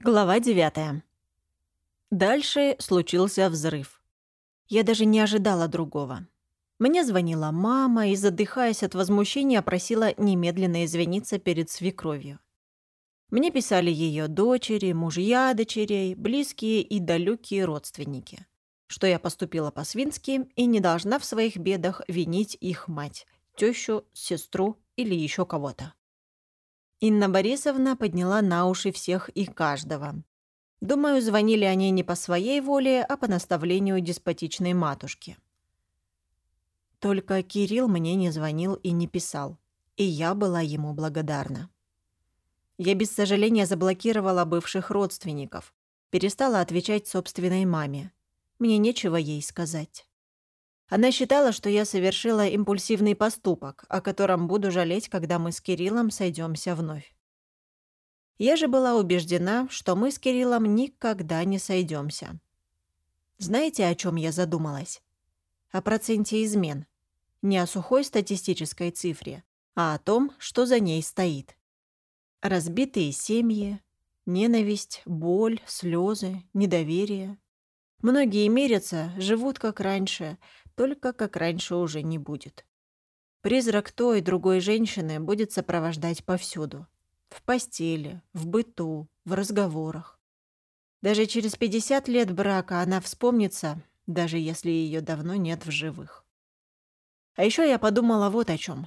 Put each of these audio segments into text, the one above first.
Глава 9. Дальше случился взрыв. Я даже не ожидала другого. Мне звонила мама и, задыхаясь от возмущения, просила немедленно извиниться перед свекровью. Мне писали ее дочери, мужья дочерей, близкие и далекие родственники, что я поступила по-свински и не должна в своих бедах винить их мать, тещу, сестру или еще кого-то. Инна Борисовна подняла на уши всех и каждого. Думаю, звонили они не по своей воле, а по наставлению деспотичной матушки. Только Кирилл мне не звонил и не писал, и я была ему благодарна. Я без сожаления заблокировала бывших родственников, перестала отвечать собственной маме. Мне нечего ей сказать. Она считала, что я совершила импульсивный поступок, о котором буду жалеть, когда мы с Кириллом сойдемся вновь. Я же была убеждена, что мы с Кириллом никогда не сойдемся. Знаете, о чем я задумалась? О проценте измен. Не о сухой статистической цифре, а о том, что за ней стоит. Разбитые семьи, ненависть, боль, слезы, недоверие. Многие мирятся, живут как раньше, только как раньше уже не будет. Призрак той и другой женщины будет сопровождать повсюду. В постели, в быту, в разговорах. Даже через 50 лет брака она вспомнится, даже если ее давно нет в живых. А еще я подумала вот о чем.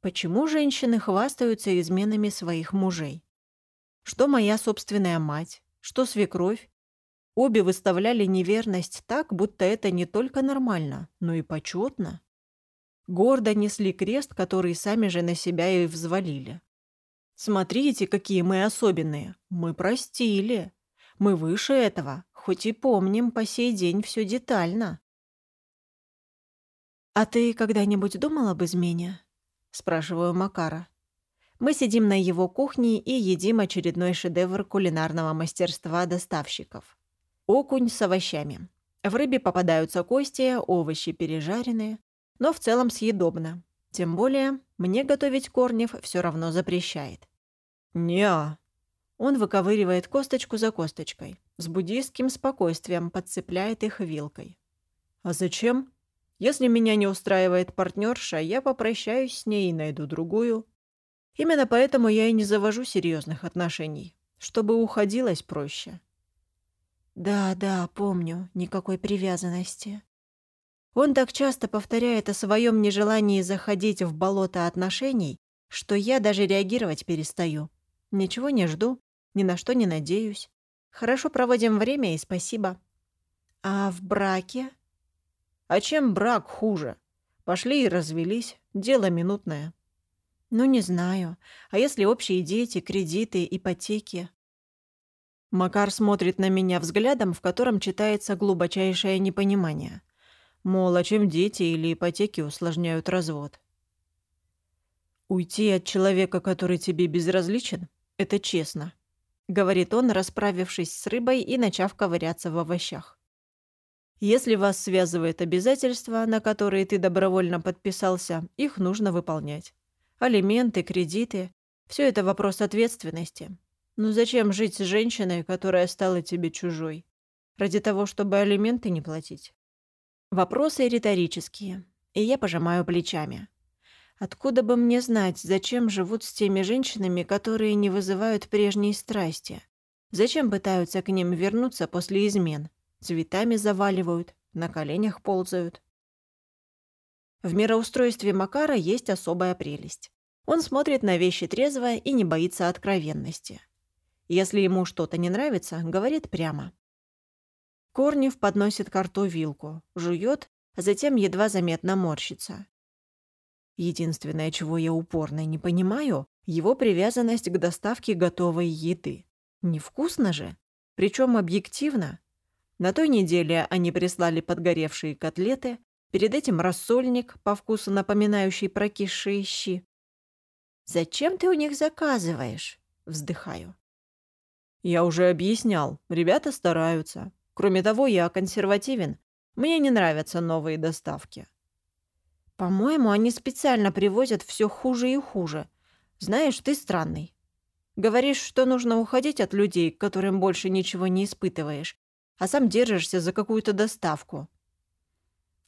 Почему женщины хвастаются изменами своих мужей? Что моя собственная мать, что свекровь, Обе выставляли неверность так, будто это не только нормально, но и почетно. Гордо несли крест, который сами же на себя и взвалили. «Смотрите, какие мы особенные! Мы простили! Мы выше этого, хоть и помним по сей день все детально!» «А ты когда-нибудь думал об измене?» – спрашиваю Макара. Мы сидим на его кухне и едим очередной шедевр кулинарного мастерства доставщиков. Окунь с овощами. В рыбе попадаются кости, овощи пережаренные, но в целом съедобно. Тем более, мне готовить Корнев все равно запрещает. не Он выковыривает косточку за косточкой, с буддийским спокойствием подцепляет их вилкой. «А зачем? Если меня не устраивает партнерша, я попрощаюсь с ней и найду другую. Именно поэтому я и не завожу серьезных отношений, чтобы уходилось проще. Да, да, помню, никакой привязанности. Он так часто повторяет о своем нежелании заходить в болото отношений, что я даже реагировать перестаю. Ничего не жду, ни на что не надеюсь. Хорошо проводим время и спасибо. А в браке? А чем брак хуже? Пошли и развелись, дело минутное. Ну, не знаю. А если общие дети, кредиты, ипотеки? Макар смотрит на меня взглядом, в котором читается глубочайшее непонимание. Мол, а чем дети или ипотеки усложняют развод? «Уйти от человека, который тебе безразличен, это честно», — говорит он, расправившись с рыбой и начав ковыряться в овощах. «Если вас связывает обязательства, на которые ты добровольно подписался, их нужно выполнять. Алименты, кредиты — все это вопрос ответственности, ну зачем жить с женщиной, которая стала тебе чужой? Ради того, чтобы алименты не платить? Вопросы риторические, и я пожимаю плечами. Откуда бы мне знать, зачем живут с теми женщинами, которые не вызывают прежней страсти? Зачем пытаются к ним вернуться после измен? Цветами заваливают, на коленях ползают. В мироустройстве Макара есть особая прелесть. Он смотрит на вещи трезво и не боится откровенности. Если ему что-то не нравится, говорит прямо. Корнев подносит к рту вилку, жует, затем едва заметно морщится. Единственное, чего я упорно не понимаю, его привязанность к доставке готовой еды. Невкусно же? Причем объективно. На той неделе они прислали подгоревшие котлеты, перед этим рассольник, по вкусу напоминающий прокисшие щи. «Зачем ты у них заказываешь?» — вздыхаю. Я уже объяснял, ребята стараются. Кроме того, я консервативен. Мне не нравятся новые доставки. По-моему, они специально привозят все хуже и хуже. Знаешь, ты странный. Говоришь, что нужно уходить от людей, к которым больше ничего не испытываешь, а сам держишься за какую-то доставку.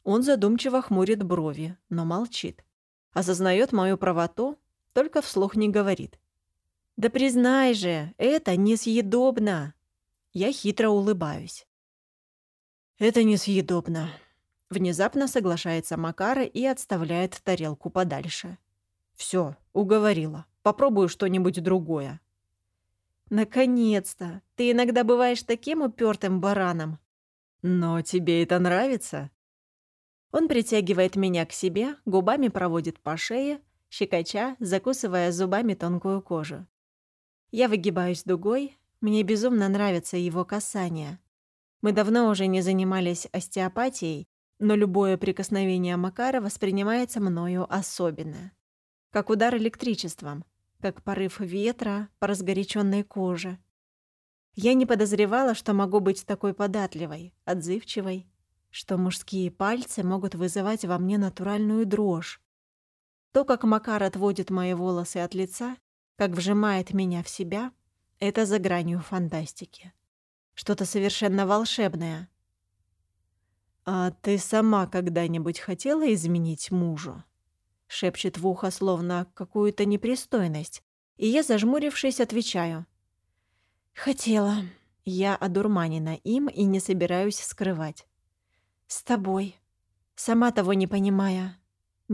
Он задумчиво хмурит брови, но молчит. Осознает мою правоту, только вслух не говорит. «Да признай же, это несъедобно!» Я хитро улыбаюсь. «Это несъедобно», — внезапно соглашается Макара и отставляет тарелку подальше. Все, уговорила. Попробую что-нибудь другое». «Наконец-то! Ты иногда бываешь таким упертым бараном!» «Но тебе это нравится?» Он притягивает меня к себе, губами проводит по шее, щекоча, закусывая зубами тонкую кожу. Я выгибаюсь дугой, мне безумно нравятся его касания. Мы давно уже не занимались остеопатией, но любое прикосновение Макара воспринимается мною особенно. Как удар электричеством, как порыв ветра по разгоряченной коже. Я не подозревала, что могу быть такой податливой, отзывчивой, что мужские пальцы могут вызывать во мне натуральную дрожь. То, как Макар отводит мои волосы от лица, как вжимает меня в себя, это за гранью фантастики. Что-то совершенно волшебное. «А ты сама когда-нибудь хотела изменить мужу?» Шепчет в ухо, словно какую-то непристойность, и я, зажмурившись, отвечаю. «Хотела. Я одурманена им и не собираюсь скрывать. С тобой. Сама того не понимая.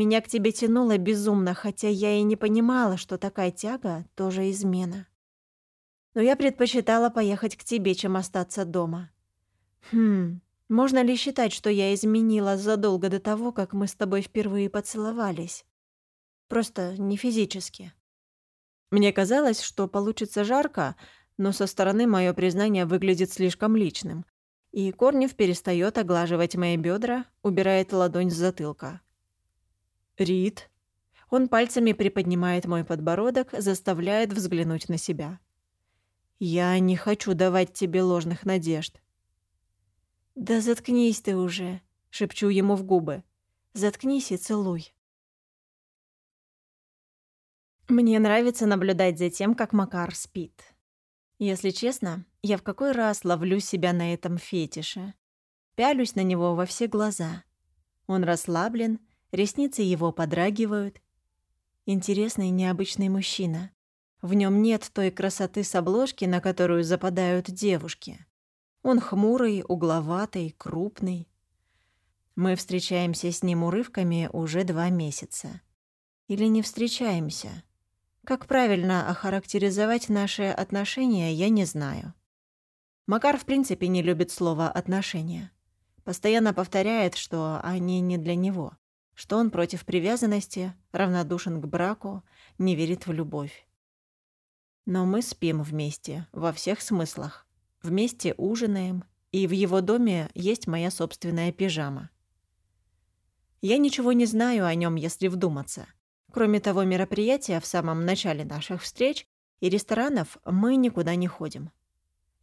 Меня к тебе тянуло безумно, хотя я и не понимала, что такая тяга тоже измена. Но я предпочитала поехать к тебе, чем остаться дома. Хм, можно ли считать, что я изменила задолго до того, как мы с тобой впервые поцеловались? Просто не физически. Мне казалось, что получится жарко, но со стороны мое признание выглядит слишком личным. И Корнев перестает оглаживать мои бедра, убирает ладонь с затылка. «Рит». Он пальцами приподнимает мой подбородок, заставляет взглянуть на себя. «Я не хочу давать тебе ложных надежд». «Да заткнись ты уже», — шепчу ему в губы. «Заткнись и целуй». Мне нравится наблюдать за тем, как Макар спит. Если честно, я в какой раз ловлю себя на этом фетише. Пялюсь на него во все глаза. Он расслаблен, ресницы его подрагивают. Интересный необычный мужчина. В нем нет той красоты с обложки, на которую западают девушки. Он хмурый, угловатый, крупный. Мы встречаемся с ним урывками уже два месяца. Или не встречаемся. Как правильно охарактеризовать наши отношения, я не знаю. Макар в принципе не любит слово «отношения». Постоянно повторяет, что они не для него, что он против привязанности, равнодушен к браку, не верит в любовь. Но мы спим вместе, во всех смыслах. Вместе ужинаем, и в его доме есть моя собственная пижама. Я ничего не знаю о нем, если вдуматься — Кроме того мероприятия в самом начале наших встреч и ресторанов мы никуда не ходим.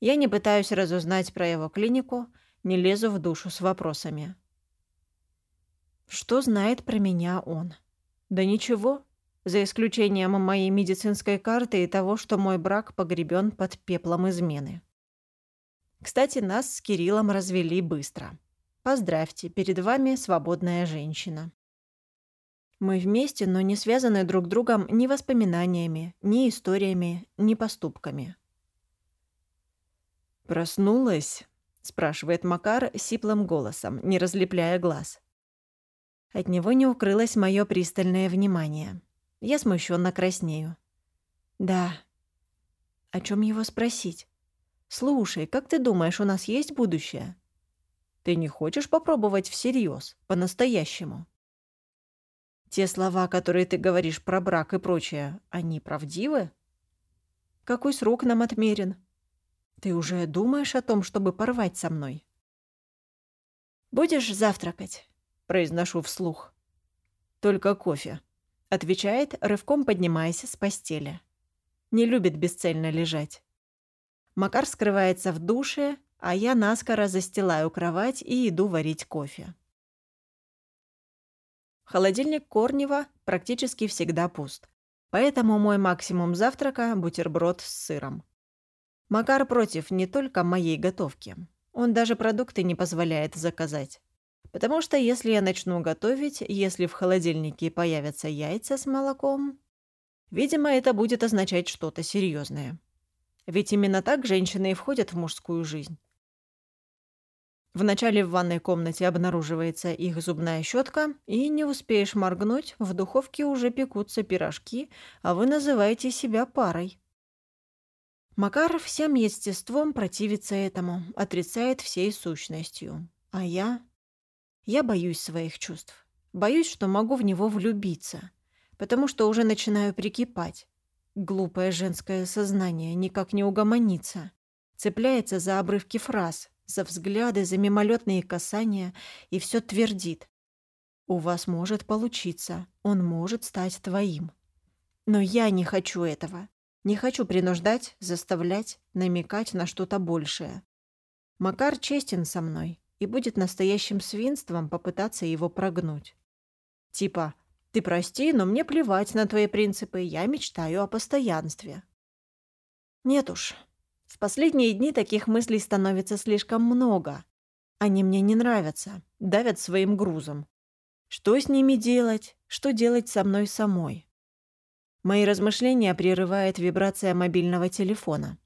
Я не пытаюсь разузнать про его клинику, не лезу в душу с вопросами. Что знает про меня он? Да ничего, за исключением моей медицинской карты и того, что мой брак погребен под пеплом измены. Кстати, нас с Кириллом развели быстро. Поздравьте, перед вами свободная женщина. Мы вместе, но не связаны друг другом ни воспоминаниями, ни историями, ни поступками. «Проснулась?» — спрашивает Макар сиплым голосом, не разлепляя глаз. От него не укрылось мое пристальное внимание. Я смущенно краснею. «Да». О чем его спросить? «Слушай, как ты думаешь, у нас есть будущее?» «Ты не хочешь попробовать всерьез, по-настоящему?» Те слова, которые ты говоришь про брак и прочее, они правдивы? Какой срок нам отмерен? Ты уже думаешь о том, чтобы порвать со мной? «Будешь завтракать?» — произношу вслух. «Только кофе», — отвечает, рывком поднимаясь с постели. Не любит бесцельно лежать. Макар скрывается в душе, а я наскоро застилаю кровать и иду варить кофе. Холодильник Корнева практически всегда пуст. Поэтому мой максимум завтрака – бутерброд с сыром. Макар против не только моей готовки. Он даже продукты не позволяет заказать. Потому что если я начну готовить, если в холодильнике появятся яйца с молоком, видимо, это будет означать что-то серьезное. Ведь именно так женщины и входят в мужскую жизнь. Вначале в ванной комнате обнаруживается их зубная щетка, и не успеешь моргнуть, в духовке уже пекутся пирожки, а вы называете себя парой. Макар всем естеством противится этому, отрицает всей сущностью. А я... Я боюсь своих чувств. Боюсь, что могу в него влюбиться, потому что уже начинаю прикипать. Глупое женское сознание никак не угомонится. Цепляется за обрывки фраз, за взгляды, за мимолетные касания и все твердит. «У вас может получиться, он может стать твоим». Но я не хочу этого. Не хочу принуждать, заставлять, намекать на что-то большее. Макар честен со мной, и будет настоящим свинством попытаться его прогнуть. Типа «Ты прости, но мне плевать на твои принципы, я мечтаю о постоянстве». Нет уж, в последние дни таких мыслей становится слишком много. Они мне не нравятся, давят своим грузом. Что с ними делать? Что делать со мной самой? Мои размышления прерывает вибрация мобильного телефона.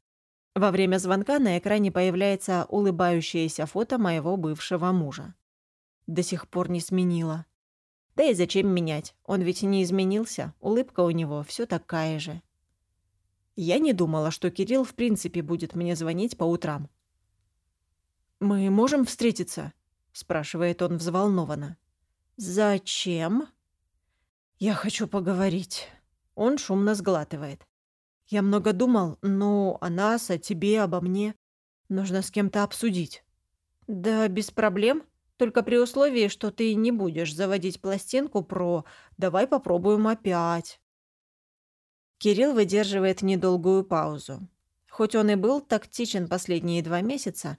Во время звонка на экране появляется улыбающееся фото моего бывшего мужа. До сих пор не сменила. Да и зачем менять? Он ведь не изменился, улыбка у него все такая же. Я не думала, что Кирилл в принципе будет мне звонить по утрам. «Мы можем встретиться?» – спрашивает он взволнованно. «Зачем?» «Я хочу поговорить». Он шумно сглатывает. Я много думал, ну, о нас, о тебе, обо мне. Нужно с кем-то обсудить. Да, без проблем. Только при условии, что ты не будешь заводить пластинку про «давай попробуем опять». Кирилл выдерживает недолгую паузу. Хоть он и был тактичен последние два месяца,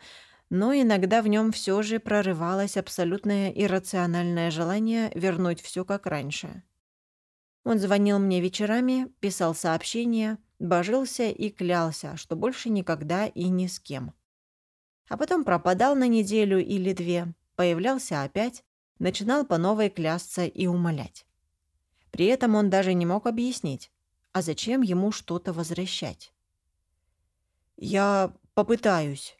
но иногда в нем все же прорывалось абсолютное иррациональное желание вернуть все как раньше. Он звонил мне вечерами, писал сообщения, божился и клялся, что больше никогда и ни с кем. А потом пропадал на неделю или две, появлялся опять, начинал по новой клясться и умолять. При этом он даже не мог объяснить, а зачем ему что-то возвращать. «Я попытаюсь».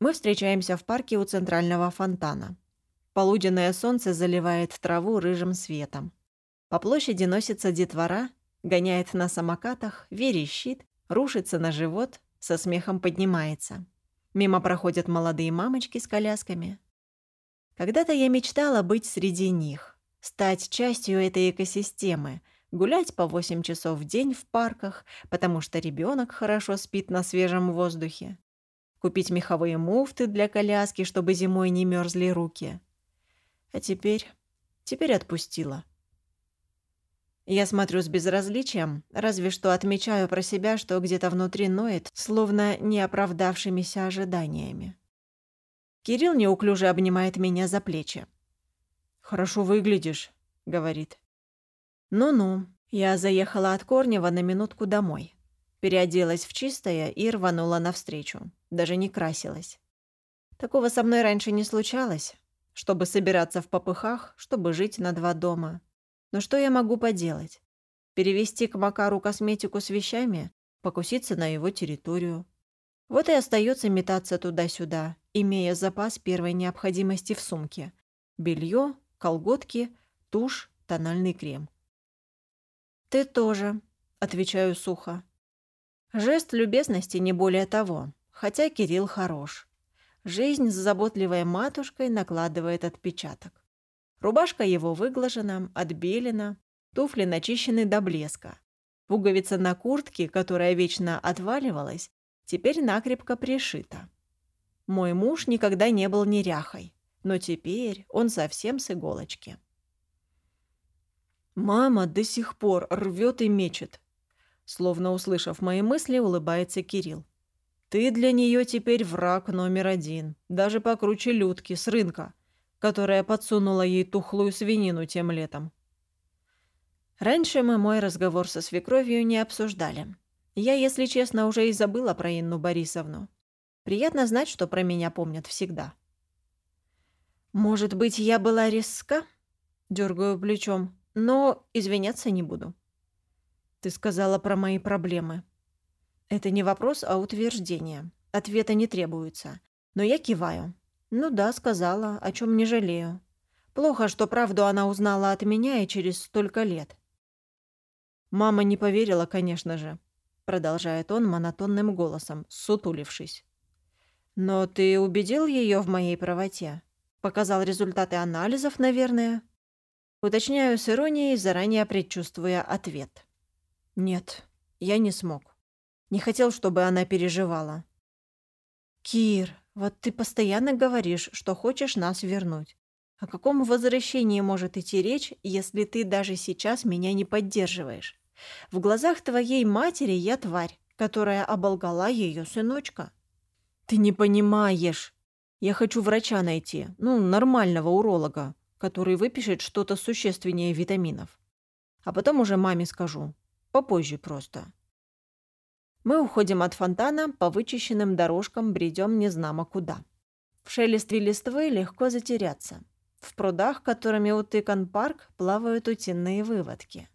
Мы встречаемся в парке у центрального фонтана. Полуденное солнце заливает траву рыжим светом. По площади носится детвора, гоняет на самокатах, верещит, рушится на живот, со смехом поднимается. Мимо проходят молодые мамочки с колясками. Когда-то я мечтала быть среди них, стать частью этой экосистемы, гулять по 8 часов в день в парках, потому что ребенок хорошо спит на свежем воздухе, купить меховые муфты для коляски, чтобы зимой не мерзли руки, а теперь... теперь отпустила. Я смотрю с безразличием, разве что отмечаю про себя, что где-то внутри ноет, словно неоправдавшимися ожиданиями. Кирилл неуклюже обнимает меня за плечи. «Хорошо выглядишь», — говорит. «Ну-ну, я заехала от Корнева на минутку домой. Переоделась в чистое и рванула навстречу. Даже не красилась. Такого со мной раньше не случалось, чтобы собираться в попыхах, чтобы жить на два дома. Но что я могу поделать? Перевести к Макару косметику с вещами? Покуситься на его территорию? Вот и остается метаться туда-сюда, имея запас первой необходимости в сумке. Белье, колготки, тушь, тональный крем. «Ты тоже», — отвечаю сухо. Жест любезности не более того, хотя Кирилл хорош. Жизнь с заботливой матушкой накладывает отпечаток. Рубашка его выглажена, отбелена, туфли начищены до блеска. Пуговица на куртке, которая вечно отваливалась, теперь накрепко пришита. Мой муж никогда не был неряхой, но теперь он совсем с иголочки. Мама до сих пор рвет и мечет. Словно услышав мои мысли, улыбается Кирилл. Ты для нее теперь враг номер один, даже покруче Людки с рынка, которая подсунула ей тухлую свинину тем летом. Раньше мы мой разговор со свекровью не обсуждали. Я, если честно, уже и забыла про Инну Борисовну. Приятно знать, что про меня помнят всегда. «Может быть, я была резка?» Дергаю плечом, но извиняться не буду. «Ты сказала про мои проблемы». Это не вопрос, а утверждение. Ответа не требуется. Но я киваю. «Ну да, сказала, о чем не жалею. Плохо, что правду она узнала от меня и через столько лет». Мама не поверила, конечно же, продолжает он монотонным голосом, сутулившись. Но ты убедил ее в моей правоте? Показал результаты анализов, наверное? Уточняю с иронией, заранее предчувствуя ответ. Нет, я не смог. Не хотел, чтобы она переживала. Кир, вот ты постоянно говоришь, что хочешь нас вернуть. О каком возвращении может идти речь, если ты даже сейчас меня не поддерживаешь? В глазах твоей матери я тварь, которая оболгала ее сыночка. Ты не понимаешь. Я хочу врача найти, ну, нормального уролога, который выпишет что-то существеннее витаминов. А потом уже маме скажу. Попозже просто. Мы уходим от фонтана, по вычищенным дорожкам бредем незнамо куда. В шелестве листвы легко затеряться. В прудах, которыми утыкан парк, плавают утиные выводки.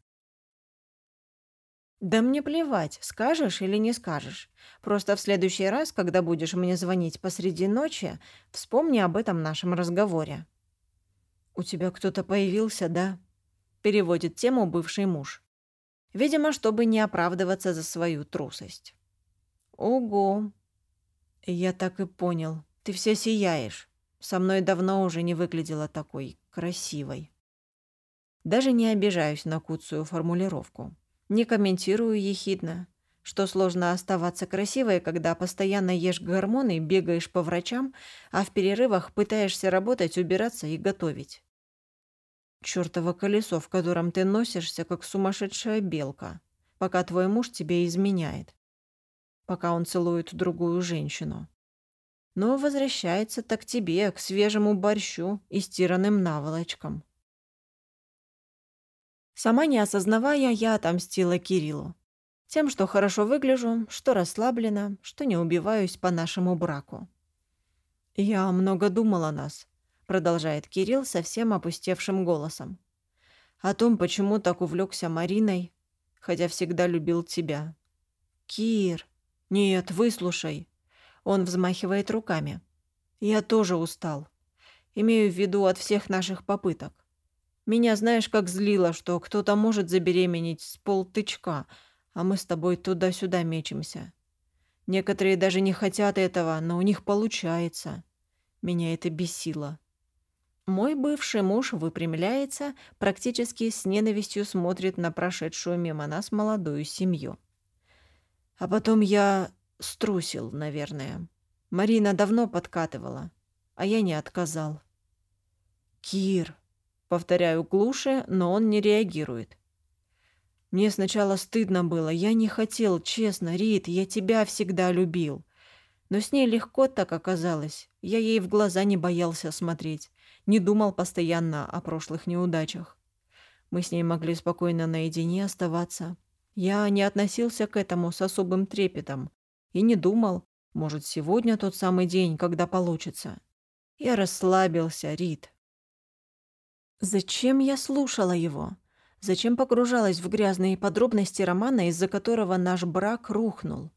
«Да мне плевать, скажешь или не скажешь. Просто в следующий раз, когда будешь мне звонить посреди ночи, вспомни об этом нашем разговоре». «У тебя кто-то появился, да?» — переводит тему бывший муж. Видимо, чтобы не оправдываться за свою трусость. «Ого!» «Я так и понял. Ты вся сияешь. Со мной давно уже не выглядела такой красивой». Даже не обижаюсь на куцую формулировку. Не комментирую ехидно, что сложно оставаться красивой, когда постоянно ешь гормоны, бегаешь по врачам, а в перерывах пытаешься работать, убираться и готовить. Чёртово колесо, в котором ты носишься, как сумасшедшая белка, пока твой муж тебе изменяет, пока он целует другую женщину. Но возвращается так тебе, к свежему борщу и стиранным наволочкам. Сама не осознавая, я отомстила Кириллу. Тем, что хорошо выгляжу, что расслаблена, что не убиваюсь по нашему браку. «Я много думал о нас», — продолжает Кирилл совсем опустевшим голосом. «О том, почему так увлекся Мариной, хотя всегда любил тебя». «Кир!» «Нет, выслушай». Он взмахивает руками. «Я тоже устал. Имею в виду от всех наших попыток. Меня знаешь, как злило, что кто-то может забеременеть с полтычка, а мы с тобой туда-сюда мечемся. Некоторые даже не хотят этого, но у них получается. Меня это бесило. Мой бывший муж выпрямляется, практически с ненавистью смотрит на прошедшую мимо нас молодую семью. А потом я струсил, наверное. Марина давно подкатывала, а я не отказал. «Кир, Повторяю глуше, но он не реагирует. Мне сначала стыдно было. Я не хотел, честно, Рит, я тебя всегда любил. Но с ней легко так оказалось. Я ей в глаза не боялся смотреть. Не думал постоянно о прошлых неудачах. Мы с ней могли спокойно наедине оставаться. Я не относился к этому с особым трепетом. И не думал, может, сегодня тот самый день, когда получится. Я расслабился, Рит. Зачем я слушала его? Зачем погружалась в грязные подробности романа, из-за которого наш брак рухнул?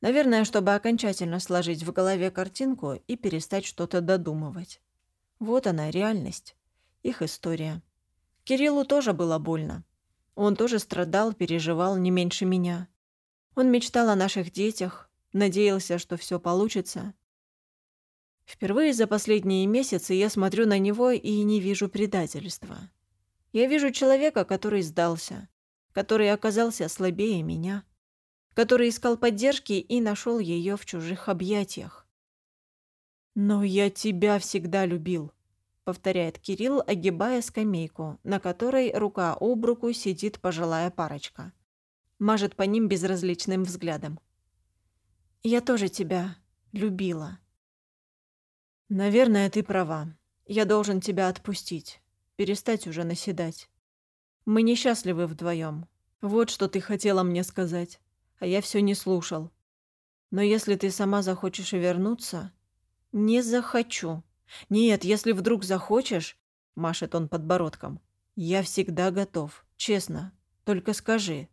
Наверное, чтобы окончательно сложить в голове картинку и перестать что-то додумывать. Вот она, реальность. Их история. Кириллу тоже было больно. Он тоже страдал, переживал не меньше меня. Он мечтал о наших детях, надеялся, что все получится. Впервые за последние месяцы я смотрю на него и не вижу предательства. Я вижу человека, который сдался, который оказался слабее меня, который искал поддержки и нашел ее в чужих объятиях. «Но я тебя всегда любил», — повторяет Кирилл, огибая скамейку, на которой рука об руку сидит пожилая парочка. Мажет по ним безразличным взглядом. «Я тоже тебя любила». «Наверное, ты права. Я должен тебя отпустить. Перестать уже наседать. Мы несчастливы вдвоем. Вот что ты хотела мне сказать, а я все не слушал. Но если ты сама захочешь вернуться... Не захочу. Нет, если вдруг захочешь, машет он подбородком, я всегда готов, честно. Только скажи.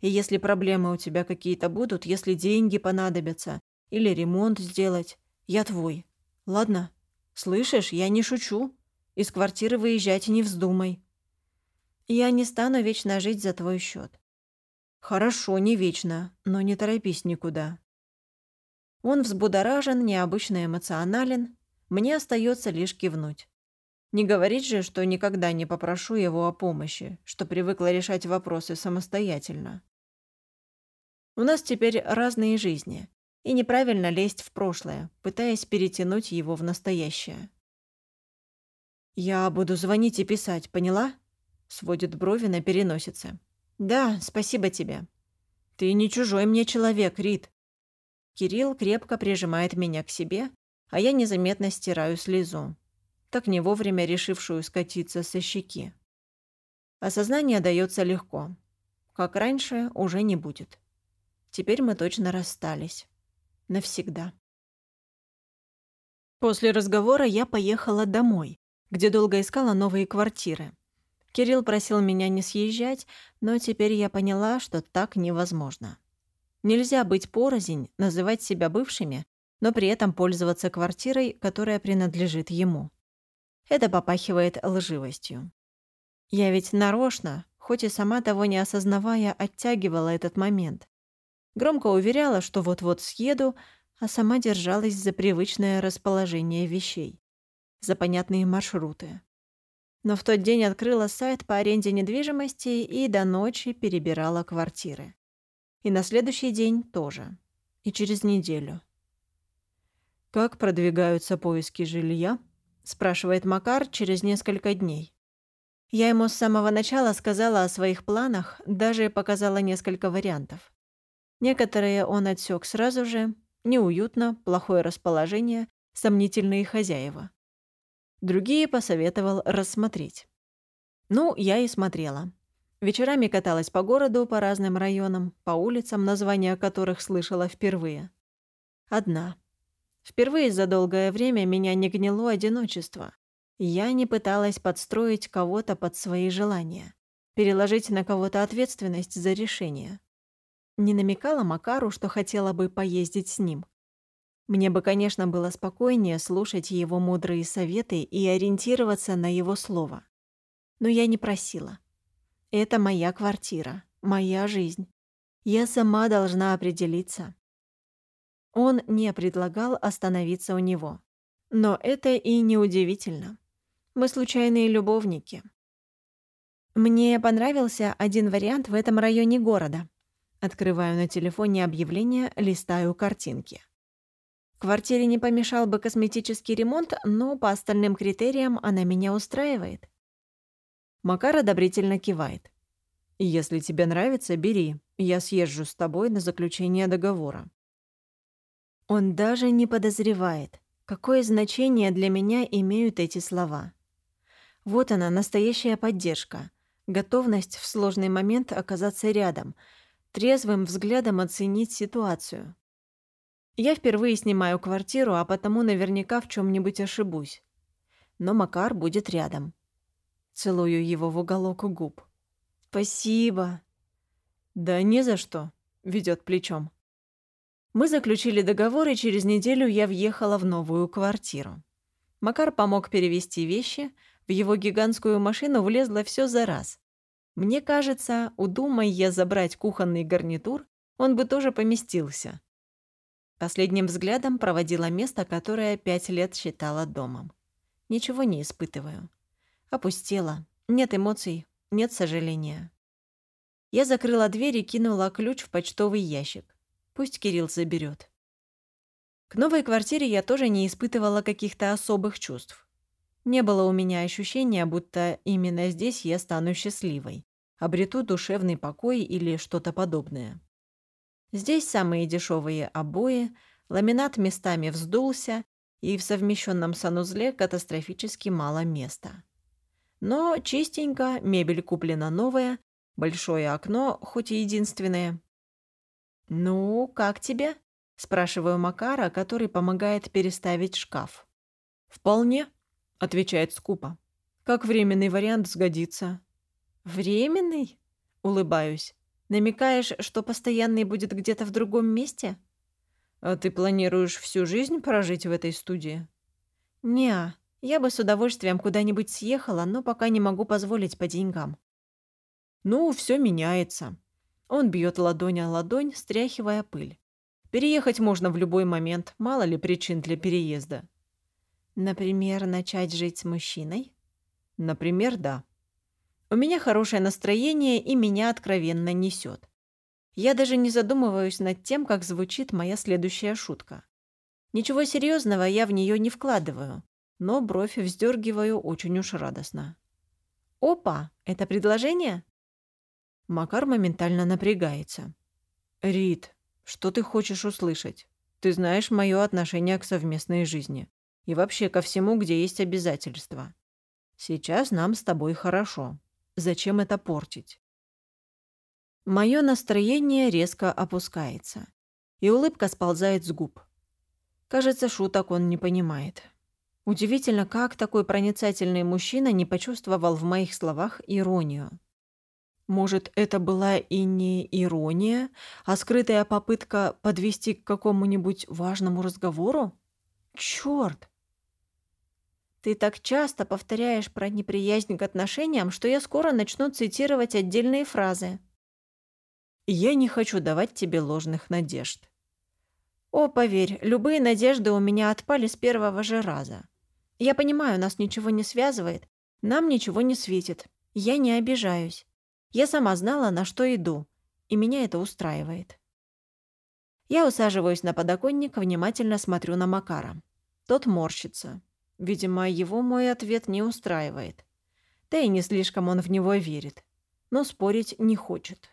И если проблемы у тебя какие-то будут, если деньги понадобятся или ремонт сделать, я твой. Ладно? Слышишь, я не шучу. Из квартиры выезжать не вздумай. Я не стану вечно жить за твой счет. Хорошо, не вечно, но не торопись никуда. Он взбудоражен, необычно эмоционален. Мне остается лишь кивнуть. Не говорить же, что никогда не попрошу его о помощи, что привыкла решать вопросы самостоятельно. У нас теперь разные жизни, и неправильно лезть в прошлое, пытаясь перетянуть его в настоящее. «Я буду звонить и писать, поняла?» Сводит брови на переносице. «Да, спасибо тебе». «Ты не чужой мне человек, Рит». Кирилл крепко прижимает меня к себе, а я незаметно стираю слезу, так не вовремя решившую скатиться со щеки. Осознание дается легко. Как раньше, уже не будет. Теперь мы точно расстались. Навсегда. После разговора я поехала домой, где долго искала новые квартиры. Кирилл просил меня не съезжать, но теперь я поняла, что так невозможно. Нельзя быть порознь, называть себя бывшими, но при этом пользоваться квартирой, которая принадлежит ему. Это попахивает лживостью. Я ведь нарочно, хоть и сама того не осознавая, оттягивала этот момент. Громко уверяла, что вот-вот съеду, а сама держалась за привычное расположение вещей, за понятные маршруты. Но в тот день открыла сайт по аренде недвижимости и до ночи перебирала квартиры. И на следующий день тоже. И через неделю. «Как продвигаются поиски жилья?» спрашивает Макар через несколько дней. Я ему с самого начала сказала о своих планах, даже показала несколько вариантов. Некоторые он отсек сразу же. Неуютно, плохое расположение, сомнительные хозяева. Другие посоветовал рассмотреть. Ну, я и смотрела. Вечерами каталась по городу, по разным районам, по улицам, названия которых слышала впервые. Одна. Впервые за долгое время меня не гнило одиночество. Я не пыталась подстроить кого-то под свои желания, переложить на кого-то ответственность за решение. Не намекала Макару, что хотела бы поездить с ним. Мне бы, конечно, было спокойнее слушать его мудрые советы и ориентироваться на его слово. Но я не просила. Это моя квартира, моя жизнь. Я сама должна определиться, он не предлагал остановиться у него. Но это и не удивительно. Мы случайные любовники. Мне понравился один вариант в этом районе города. Открываю на телефоне объявление, листаю картинки. Квартире не помешал бы косметический ремонт, но по остальным критериям она меня устраивает. Макар одобрительно кивает. «Если тебе нравится, бери. Я съезжу с тобой на заключение договора. Он даже не подозревает, какое значение для меня имеют эти слова. Вот она, настоящая поддержка, готовность в сложный момент оказаться рядом, трезвым взглядом оценить ситуацию. Я впервые снимаю квартиру, а потому наверняка в чем нибудь ошибусь. Но Макар будет рядом. Целую его в уголок губ. «Спасибо». «Да не за что», — ведет плечом. Мы заключили договор, и через неделю я въехала в новую квартиру. Макар помог перевести вещи, в его гигантскую машину влезло все за раз. Мне кажется, удумай я забрать кухонный гарнитур, он бы тоже поместился. Последним взглядом проводила место, которое пять лет считала домом. Ничего не испытываю. Опустела. Нет эмоций, нет сожаления. Я закрыла дверь и кинула ключ в почтовый ящик. Пусть Кирилл заберет. К новой квартире я тоже не испытывала каких-то особых чувств. Не было у меня ощущения, будто именно здесь я стану счастливой, обрету душевный покой или что-то подобное. Здесь самые дешевые обои, ламинат местами вздулся, и в совмещенном санузле катастрофически мало места. Но чистенько, мебель куплена новая, большое окно, хоть и единственное. «Ну, как тебе?» – спрашиваю Макара, который помогает переставить шкаф. «Вполне», – отвечает скупо. «Как временный вариант сгодится». «Временный?» – улыбаюсь. «Намекаешь, что постоянный будет где-то в другом месте?» «А ты планируешь всю жизнь прожить в этой студии?» «Не, я бы с удовольствием куда-нибудь съехала, но пока не могу позволить по деньгам». «Ну, все меняется». Он бьет ладонь о ладонь, стряхивая пыль. Переехать можно в любой момент, мало ли причин для переезда. Например, начать жить с мужчиной? Например, да. У меня хорошее настроение, и меня откровенно несет. Я даже не задумываюсь над тем, как звучит моя следующая шутка. Ничего серьезного я в нее не вкладываю, но бровь вздергиваю очень уж радостно. «Опа! Это предложение?» Макар моментально напрягается. «Рит, что ты хочешь услышать? Ты знаешь мое отношение к совместной жизни. И вообще ко всему, где есть обязательства. Сейчас нам с тобой хорошо. Зачем это портить? Мое настроение резко опускается, и улыбка сползает с губ. Кажется, шуток он не понимает. Удивительно, как такой проницательный мужчина не почувствовал в моих словах иронию. Может, это была и не ирония, а скрытая попытка подвести к какому-нибудь важному разговору? Чёрт! Ты так часто повторяешь про неприязнь к отношениям, что я скоро начну цитировать отдельные фразы. Я не хочу давать тебе ложных надежд. О, поверь, любые надежды у меня отпали с первого же раза. Я понимаю, нас ничего не связывает, нам ничего не светит. Я не обижаюсь. Я сама знала, на что иду, и меня это устраивает. Я усаживаюсь на подоконник, внимательно смотрю на Макара. Тот морщится. Видимо, его мой ответ не устраивает. Да и не слишком он в него верит. Но спорить не хочет.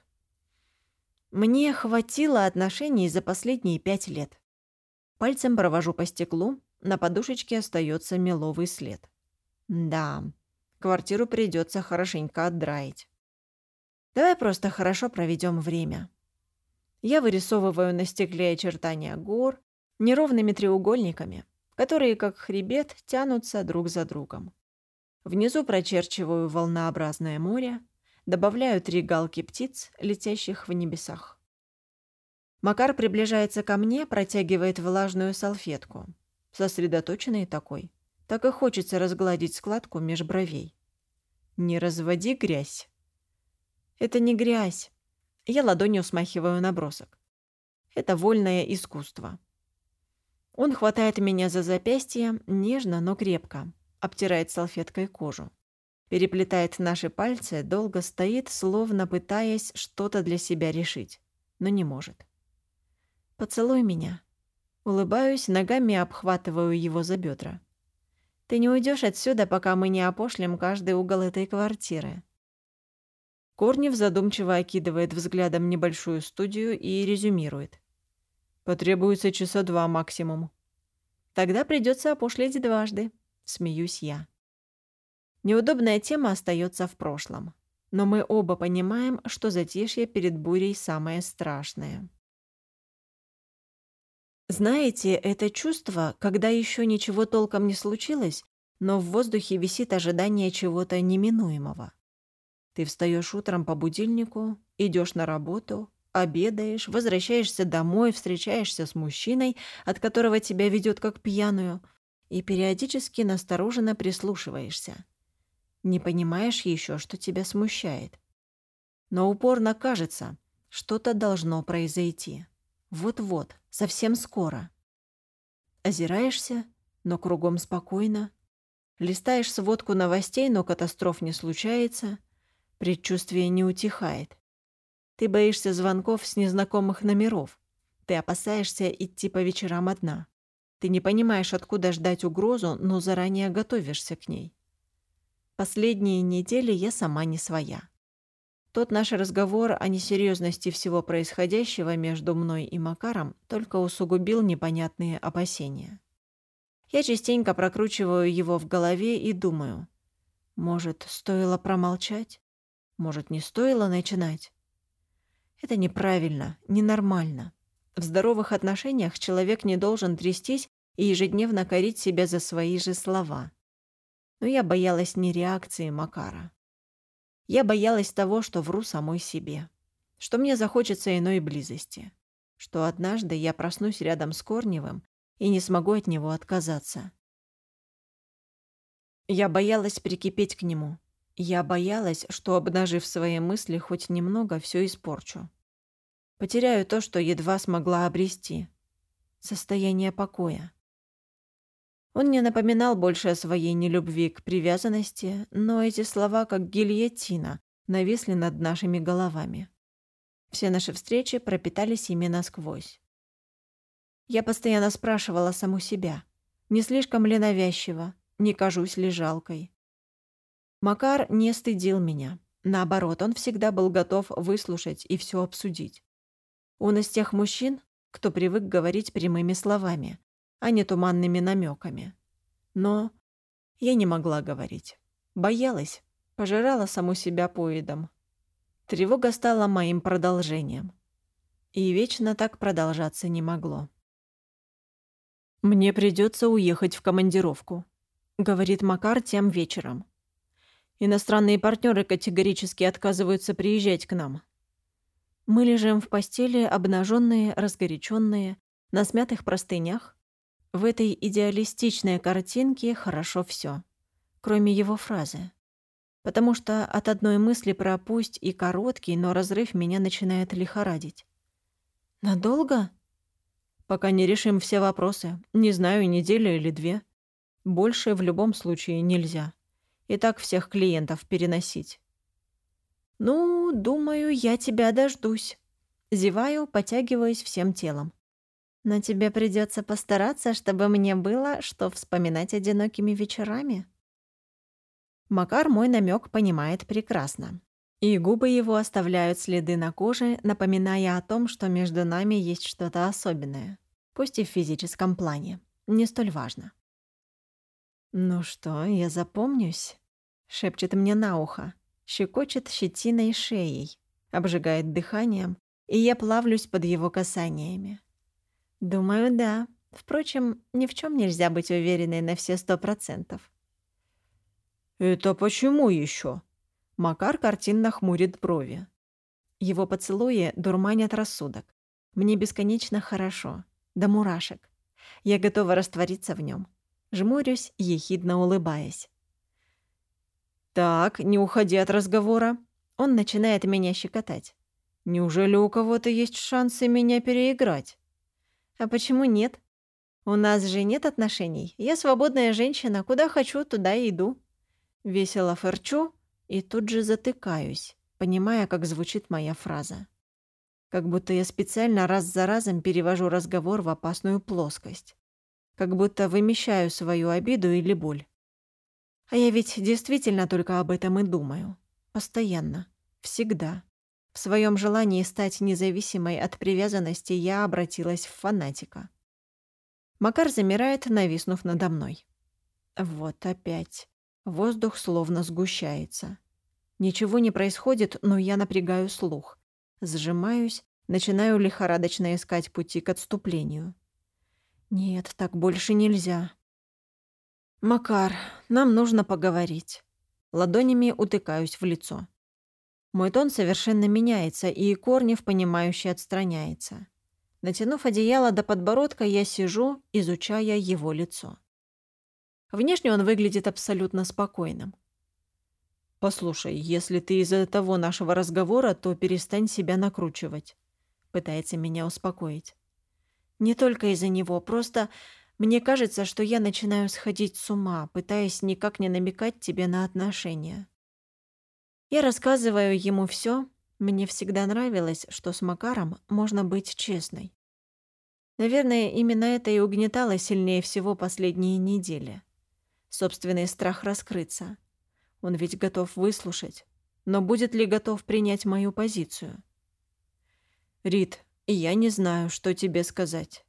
Мне хватило отношений за последние пять лет. Пальцем провожу по стеклу, на подушечке остается меловый след. Да, квартиру придется хорошенько отдраить. Давай просто хорошо проведем время. Я вырисовываю на стекле очертания гор неровными треугольниками которые, как хребет, тянутся друг за другом. Внизу прочерчиваю волнообразное море, добавляю три галки птиц, летящих в небесах. Макар приближается ко мне, протягивает влажную салфетку. Сосредоточенный такой. Так и хочется разгладить складку меж бровей. «Не разводи грязь». «Это не грязь». Я ладонью смахиваю набросок. «Это вольное искусство». Он хватает меня за запястье, нежно, но крепко, обтирает салфеткой кожу. Переплетает наши пальцы, долго стоит, словно пытаясь что-то для себя решить, но не может. «Поцелуй меня». Улыбаюсь, ногами обхватываю его за бедра. «Ты не уйдешь отсюда, пока мы не опошлим каждый угол этой квартиры». Корнев задумчиво окидывает взглядом небольшую студию и резюмирует. Потребуется часа два максимум. Тогда придется опошлить дважды. Смеюсь я. Неудобная тема остается в прошлом. Но мы оба понимаем, что затишье перед бурей самое страшное. Знаете, это чувство, когда еще ничего толком не случилось, но в воздухе висит ожидание чего-то неминуемого. Ты встаешь утром по будильнику, идешь на работу, Обедаешь, возвращаешься домой, встречаешься с мужчиной, от которого тебя ведет как пьяную, и периодически настороженно прислушиваешься. Не понимаешь еще, что тебя смущает. Но упорно кажется, что-то должно произойти. Вот-вот, совсем скоро. Озираешься, но кругом спокойно. Листаешь сводку новостей, но катастроф не случается. Предчувствие не утихает. Ты боишься звонков с незнакомых номеров. Ты опасаешься идти по вечерам одна. Ты не понимаешь, откуда ждать угрозу, но заранее готовишься к ней. Последние недели я сама не своя. Тот наш разговор о несерьезности всего происходящего между мной и Макаром только усугубил непонятные опасения. Я частенько прокручиваю его в голове и думаю, Может, стоило промолчать? Может, не стоило начинать? Это неправильно, ненормально. В здоровых отношениях человек не должен трястись и ежедневно корить себя за свои же слова. Но я боялась не реакции Макара. Я боялась того, что вру самой себе. Что мне захочется иной близости. Что однажды я проснусь рядом с Корневым и не смогу от него отказаться. Я боялась прикипеть к нему. Я боялась, что, обнажив свои мысли, хоть немного все испорчу. Потеряю то, что едва смогла обрести. Состояние покоя. Он не напоминал больше о своей нелюбви к привязанности, но эти слова, как гильотина, нависли над нашими головами. Все наши встречи пропитались ими насквозь. Я постоянно спрашивала саму себя, не слишком ли навязчиво, не кажусь ли жалкой. Макар не стыдил меня. Наоборот, он всегда был готов выслушать и все обсудить. Он из тех мужчин, кто привык говорить прямыми словами, а не туманными намеками. Но я не могла говорить. Боялась, пожирала саму себя поедом. Тревога стала моим продолжением. И вечно так продолжаться не могло. «Мне придется уехать в командировку», — говорит Макар тем вечером. «Иностранные партнеры категорически отказываются приезжать к нам». Мы лежим в постели, обнаженные, разгоряченные, на смятых простынях, в этой идеалистичной картинке хорошо все, кроме его фразы. Потому что от одной мысли про пусть и короткий, но разрыв меня начинает лихорадить. «Надолго?» «Пока не решим все вопросы. Не знаю, неделя или две. Больше в любом случае нельзя. И так всех клиентов переносить». «Ну, думаю, я тебя дождусь». Зеваю, потягиваюсь всем телом. Но тебе придется постараться, чтобы мне было, что вспоминать одинокими вечерами. Макар мой намек понимает прекрасно. И губы его оставляют следы на коже, напоминая о том, что между нами есть что-то особенное. Пусть и в физическом плане. Не столь важно. «Ну что, я запомнюсь?» — шепчет мне на ухо, щекочет щетиной шеей, обжигает дыханием, и я плавлюсь под его касаниями. Думаю, да. Впрочем, ни в чем нельзя быть уверенной на все сто процентов. «Это почему еще? Макар картинно хмурит брови. Его поцелуи дурманят рассудок. Мне бесконечно хорошо. До мурашек. Я готова раствориться в нем. Жмурюсь, ехидно улыбаясь. «Так, не уходи от разговора». Он начинает меня щекотать. «Неужели у кого-то есть шансы меня переиграть?» А почему нет? У нас же нет отношений. Я свободная женщина, куда хочу, туда и иду. Весело фырчу и тут же затыкаюсь, понимая, как звучит моя фраза. Как будто я специально раз за разом перевожу разговор в опасную плоскость. Как будто вымещаю свою обиду или боль. А я ведь действительно только об этом и думаю. Постоянно. Всегда. В своем желании стать независимой от привязанности я обратилась в фанатика. Макар замирает, нависнув надо мной. Вот опять. Воздух словно сгущается. Ничего не происходит, но я напрягаю слух. Сжимаюсь, начинаю лихорадочно искать пути к отступлению. Нет, так больше нельзя. «Макар, нам нужно поговорить». Ладонями утыкаюсь в лицо. Мой тон совершенно меняется, и Корнев, понимающе отстраняется. Натянув одеяло до подбородка, я сижу, изучая его лицо. Внешне он выглядит абсолютно спокойным. «Послушай, если ты из-за того нашего разговора, то перестань себя накручивать», — пытается меня успокоить. «Не только из-за него, просто мне кажется, что я начинаю сходить с ума, пытаясь никак не намекать тебе на отношения. Я рассказываю ему все. Мне всегда нравилось, что с Макаром можно быть честной. Наверное, именно это и угнетало сильнее всего последние недели. Собственный страх раскрыться. Он ведь готов выслушать. Но будет ли готов принять мою позицию? «Рит, я не знаю, что тебе сказать».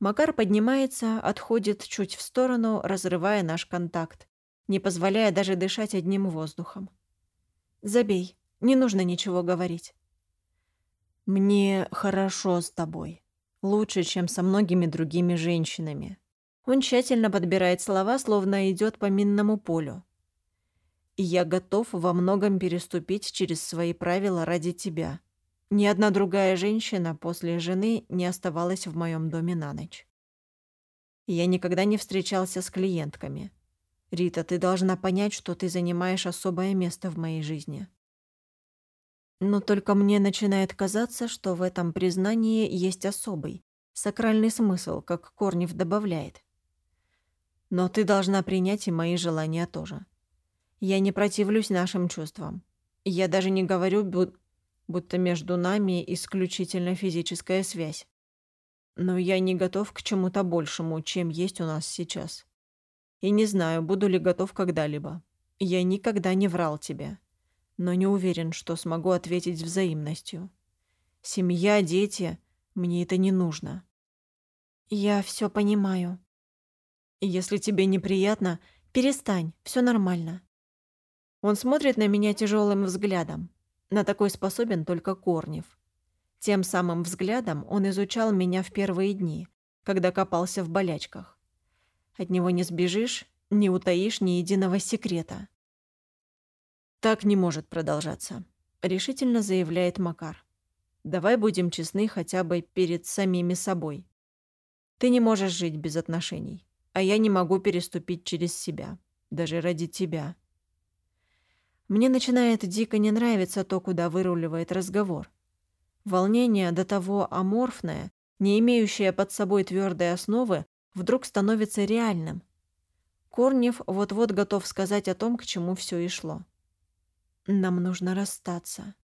Макар поднимается, отходит чуть в сторону, разрывая наш контакт, не позволяя даже дышать одним воздухом. «Забей, не нужно ничего говорить». «Мне хорошо с тобой. Лучше, чем со многими другими женщинами». Он тщательно подбирает слова, словно идет по минному полю. «И я готов во многом переступить через свои правила ради тебя. Ни одна другая женщина после жены не оставалась в моем доме на ночь. Я никогда не встречался с клиентками. Рита, ты должна понять, что ты занимаешь особое место в моей жизни. Но только мне начинает казаться, что в этом признании есть особый, сакральный смысл, как Корнев добавляет. Но ты должна принять и мои желания тоже. Я не противлюсь нашим чувствам. Я даже не говорю, будто между нами исключительно физическая связь. Но я не готов к чему-то большему, чем есть у нас сейчас. И не знаю, буду ли готов когда-либо. Я никогда не врал тебе, но не уверен, что смогу ответить взаимностью. Семья, дети, мне это не нужно. Я все понимаю. Если тебе неприятно, перестань, все нормально. Он смотрит на меня тяжелым взглядом. На такой способен только Корнев. Тем самым взглядом он изучал меня в первые дни, когда копался в болячках. От него не сбежишь, не утаишь ни единого секрета. «Так не может продолжаться», — решительно заявляет Макар. «Давай будем честны хотя бы перед самими собой. Ты не можешь жить без отношений, а я не могу переступить через себя, даже ради тебя». Мне начинает дико не нравиться то, куда выруливает разговор. Волнение до того аморфное, не имеющее под собой твердой основы, вдруг становится реальным. Корнев вот-вот готов сказать о том, к чему все и шло. Нам нужно расстаться.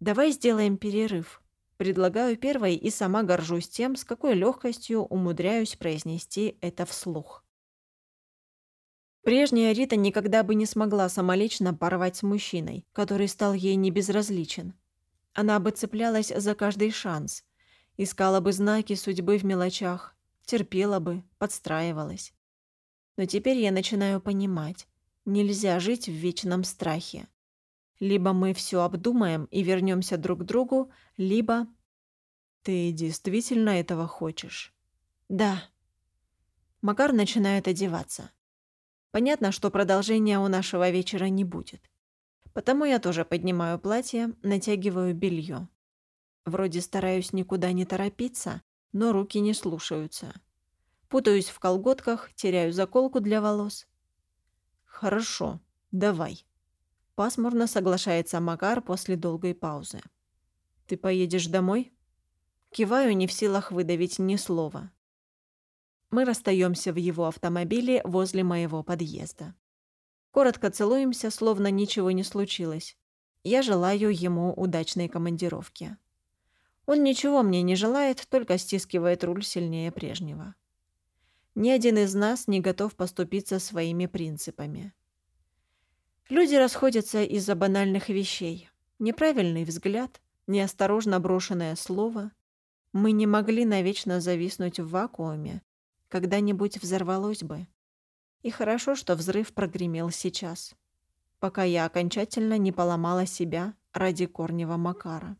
Давай сделаем перерыв. Предлагаю первой и сама горжусь тем, с какой легкостью умудряюсь произнести это вслух. Прежняя Рита никогда бы не смогла самолично порвать с мужчиной, который стал ей небезразличен. Она бы цеплялась за каждый шанс, искала бы знаки судьбы в мелочах, терпела бы, подстраивалась. Но теперь я начинаю понимать, нельзя жить в вечном страхе. Либо мы все обдумаем и вернемся друг к другу, либо... Ты действительно этого хочешь? Да. Макар начинает одеваться. Понятно, что продолжения у нашего вечера не будет. Потому я тоже поднимаю платье, натягиваю белье. Вроде стараюсь никуда не торопиться, но руки не слушаются. Путаюсь в колготках, теряю заколку для волос. «Хорошо, давай». Пасмурно соглашается Макар после долгой паузы. «Ты поедешь домой?» Киваю, не в силах выдавить ни слова. Мы расстаемся в его автомобиле возле моего подъезда. Коротко целуемся, словно ничего не случилось. Я желаю ему удачной командировки. Он ничего мне не желает, только стискивает руль сильнее прежнего. Ни один из нас не готов поступиться своими принципами. Люди расходятся из-за банальных вещей. Неправильный взгляд, неосторожно брошенное слово. Мы не могли навечно зависнуть в вакууме, когда-нибудь взорвалось бы. И хорошо, что взрыв прогремел сейчас, пока я окончательно не поломала себя ради Корнева Макара.